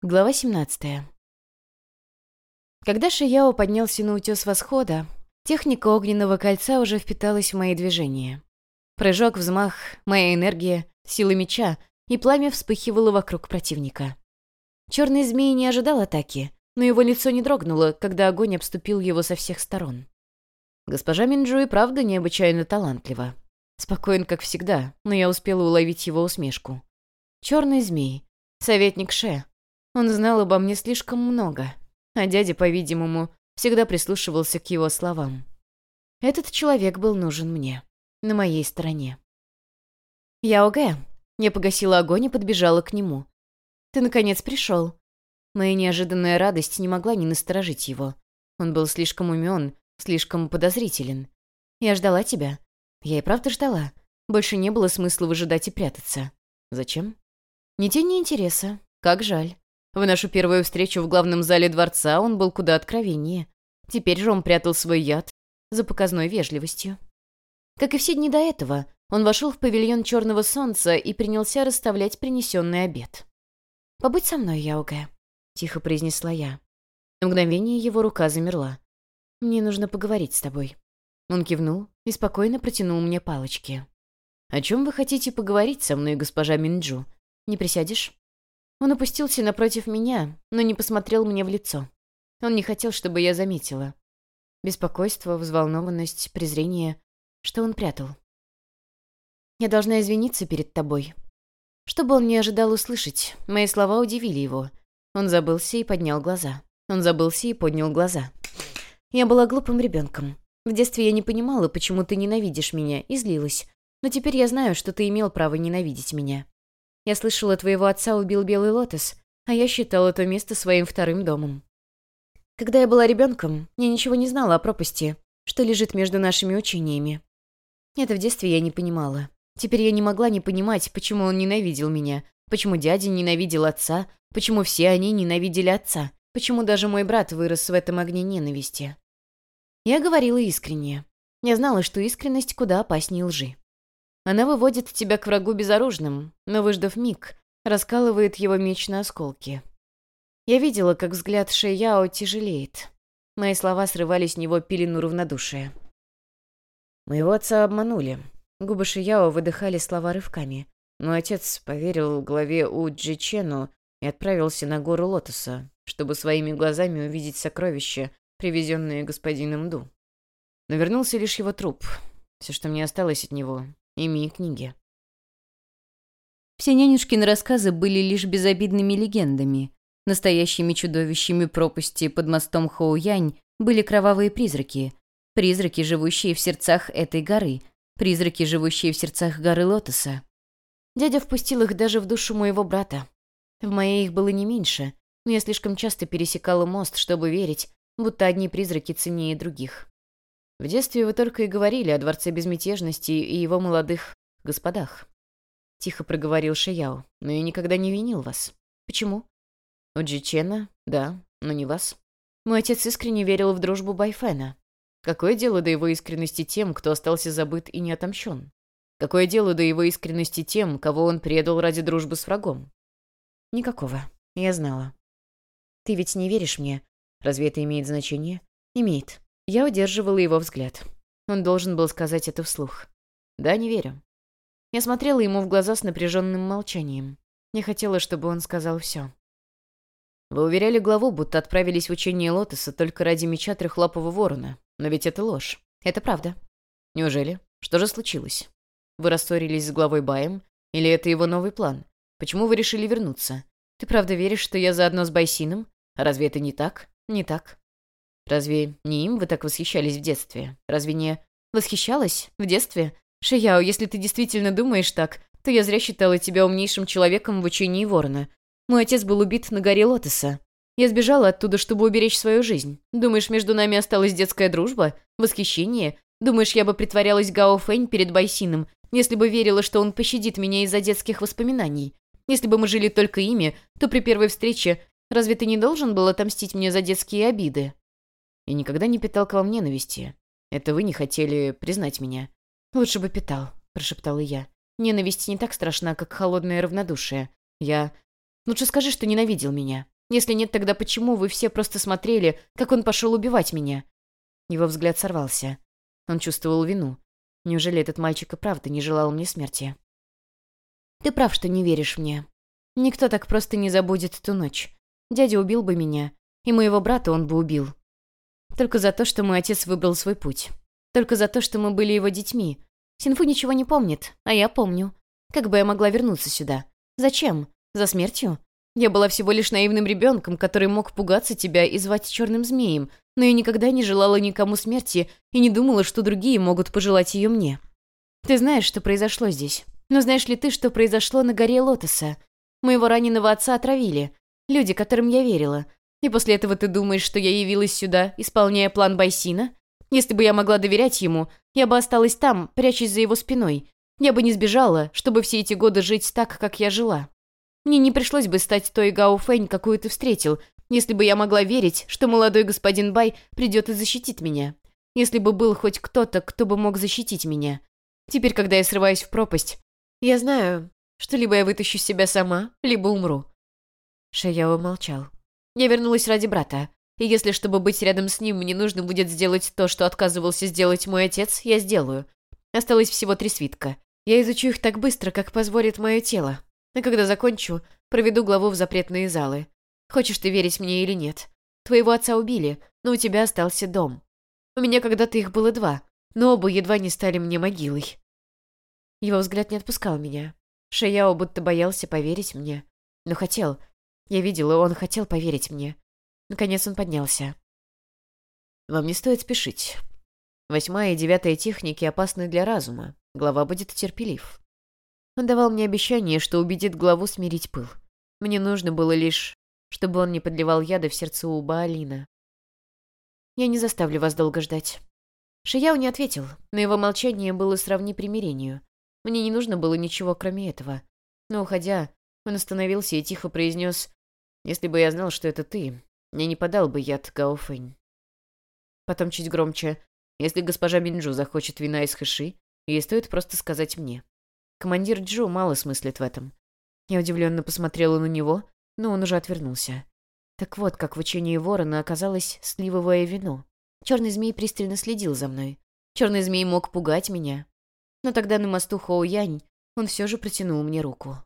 Глава 17. Когда Шияо поднялся на утес восхода, техника огненного кольца уже впиталась в мои движения. Прыжок, взмах, моя энергия, сила меча, и пламя вспыхивало вокруг противника. Черный змей не ожидал атаки, но его лицо не дрогнуло, когда огонь обступил его со всех сторон. Госпожа Минджу и правда необычайно талантлива. Спокоен, как всегда, но я успела уловить его усмешку. Черный змей. Советник Ше. Он знал обо мне слишком много, а дядя, по-видимому, всегда прислушивался к его словам. Этот человек был нужен мне, на моей стороне. «Яогэ!» Я погасила огонь и подбежала к нему. «Ты, наконец, пришел». Моя неожиданная радость не могла не насторожить его. Он был слишком умен, слишком подозрителен. «Я ждала тебя». Я и правда ждала. Больше не было смысла выжидать и прятаться. Зачем? Ни тени интереса. Как жаль. В нашу первую встречу в главном зале дворца он был куда откровеннее. Теперь же он прятал свой яд за показной вежливостью. Как и все дни до этого, он вошел в павильон Черного Солнца и принялся расставлять принесенный обед. «Побудь со мной, Яуге», — тихо произнесла я. На мгновение его рука замерла. «Мне нужно поговорить с тобой». Он кивнул и спокойно протянул мне палочки. «О чем вы хотите поговорить со мной, госпожа Минджу? Не присядешь?» Он опустился напротив меня, но не посмотрел мне в лицо. Он не хотел, чтобы я заметила. Беспокойство, взволнованность, презрение. Что он прятал? «Я должна извиниться перед тобой». Что бы он не ожидал услышать, мои слова удивили его. Он забылся и поднял глаза. Он забылся и поднял глаза. Я была глупым ребенком. В детстве я не понимала, почему ты ненавидишь меня, и злилась. Но теперь я знаю, что ты имел право ненавидеть меня. Я слышала, твоего отца убил Белый Лотос, а я считала то место своим вторым домом. Когда я была ребенком, я ничего не знала о пропасти, что лежит между нашими учениями. Это в детстве я не понимала. Теперь я не могла не понимать, почему он ненавидел меня, почему дядя ненавидел отца, почему все они ненавидели отца, почему даже мой брат вырос в этом огне ненависти. Я говорила искренне. Я знала, что искренность куда опаснее лжи. Она выводит тебя к врагу безоружным, но, выждав миг, раскалывает его меч на осколки. Я видела, как взгляд Шеяо тяжелеет. Мои слова срывали с него пелену равнодушия. Моего отца обманули. Губы Шияо выдыхали слова рывками. Но отец поверил главе У Джичену и отправился на гору Лотоса, чтобы своими глазами увидеть сокровища, привезенные господином Ду. Но вернулся лишь его труп. Все, что мне осталось от него, Ими книги. Все нянюшкины рассказы были лишь безобидными легендами. Настоящими чудовищами пропасти под мостом Хоуянь были кровавые призраки. Призраки, живущие в сердцах этой горы. Призраки, живущие в сердцах горы Лотоса. Дядя впустил их даже в душу моего брата. В моей их было не меньше, но я слишком часто пересекала мост, чтобы верить, будто одни призраки ценнее других. В детстве вы только и говорили о Дворце Безмятежности и его молодых господах. Тихо проговорил Шияо, но я никогда не винил вас. Почему? У Джичена, да, но не вас. Мой отец искренне верил в дружбу Байфена. Какое дело до его искренности тем, кто остался забыт и не отомщен? Какое дело до его искренности тем, кого он предал ради дружбы с врагом? Никакого. Я знала. Ты ведь не веришь мне? Разве это имеет значение? Имеет. Я удерживала его взгляд. Он должен был сказать это вслух. «Да, не верю». Я смотрела ему в глаза с напряженным молчанием. Не хотела, чтобы он сказал все. «Вы уверяли главу, будто отправились в учение Лотоса только ради меча трехлапого ворона. Но ведь это ложь. Это правда. Неужели? Что же случилось? Вы рассорились с главой Баем? Или это его новый план? Почему вы решили вернуться? Ты правда веришь, что я заодно с Байсином? Разве это не так? Не так. Разве не им вы так восхищались в детстве? Разве не... Восхищалась? В детстве? Шияо, если ты действительно думаешь так, то я зря считала тебя умнейшим человеком в учении ворона. Мой отец был убит на горе Лотоса. Я сбежала оттуда, чтобы уберечь свою жизнь. Думаешь, между нами осталась детская дружба? Восхищение? Думаешь, я бы притворялась Гао Фэнь перед Байсином, если бы верила, что он пощадит меня из-за детских воспоминаний? Если бы мы жили только ими, то при первой встрече разве ты не должен был отомстить мне за детские обиды?» И никогда не питал к вам ненависти. Это вы не хотели признать меня. Лучше бы питал, прошептала я. Ненависть не так страшна, как холодное равнодушие. Я... Лучше скажи, что ненавидел меня. Если нет, тогда почему вы все просто смотрели, как он пошел убивать меня?» Его взгляд сорвался. Он чувствовал вину. Неужели этот мальчик и правда не желал мне смерти? «Ты прав, что не веришь мне. Никто так просто не забудет ту ночь. Дядя убил бы меня, и моего брата он бы убил. Только за то, что мой отец выбрал свой путь. Только за то, что мы были его детьми. Синфу ничего не помнит, а я помню. Как бы я могла вернуться сюда? Зачем? За смертью? Я была всего лишь наивным ребенком, который мог пугаться тебя и звать черным змеем, но я никогда не желала никому смерти и не думала, что другие могут пожелать ее мне. Ты знаешь, что произошло здесь. Но знаешь ли ты, что произошло на горе Лотоса? Моего раненого отца отравили. Люди, которым я верила. И после этого ты думаешь, что я явилась сюда, исполняя план Байсина? Если бы я могла доверять ему, я бы осталась там, прячась за его спиной. Я бы не сбежала, чтобы все эти годы жить так, как я жила. Мне не пришлось бы стать той Гао Фэнь, какую ты встретил, если бы я могла верить, что молодой господин Бай придет и защитит меня. Если бы был хоть кто-то, кто бы мог защитить меня. Теперь, когда я срываюсь в пропасть, я знаю, что либо я вытащу себя сама, либо умру. Шаяо молчал. Я вернулась ради брата. И если, чтобы быть рядом с ним, мне нужно будет сделать то, что отказывался сделать мой отец, я сделаю. Осталось всего три свитка. Я изучу их так быстро, как позволит мое тело. А когда закончу, проведу главу в запретные залы. Хочешь ты верить мне или нет? Твоего отца убили, но у тебя остался дом. У меня когда-то их было два, но оба едва не стали мне могилой. Его взгляд не отпускал меня. Шаяо будто боялся поверить мне. Но хотел. Я видела, он хотел поверить мне. Наконец он поднялся. «Вам не стоит спешить. Восьмая и девятая техники опасны для разума. Глава будет терпелив». Он давал мне обещание, что убедит главу смирить пыл. Мне нужно было лишь, чтобы он не подливал яда в сердце у Баалина. «Я не заставлю вас долго ждать». Шияу не ответил, но его молчание было сравни примирению. Мне не нужно было ничего, кроме этого. Но, уходя, он остановился и тихо произнес, «Если бы я знал, что это ты, мне не подал бы яд Гаофэнь». Потом чуть громче, «Если госпожа Минджу захочет вина из хэши, ей стоит просто сказать мне». Командир Джо мало смыслит в этом. Я удивленно посмотрела на него, но он уже отвернулся. Так вот, как в учении ворона оказалось сливовое вино. Черный змей пристально следил за мной. Черный змей мог пугать меня. Но тогда на мосту Хоу Янь он все же протянул мне руку.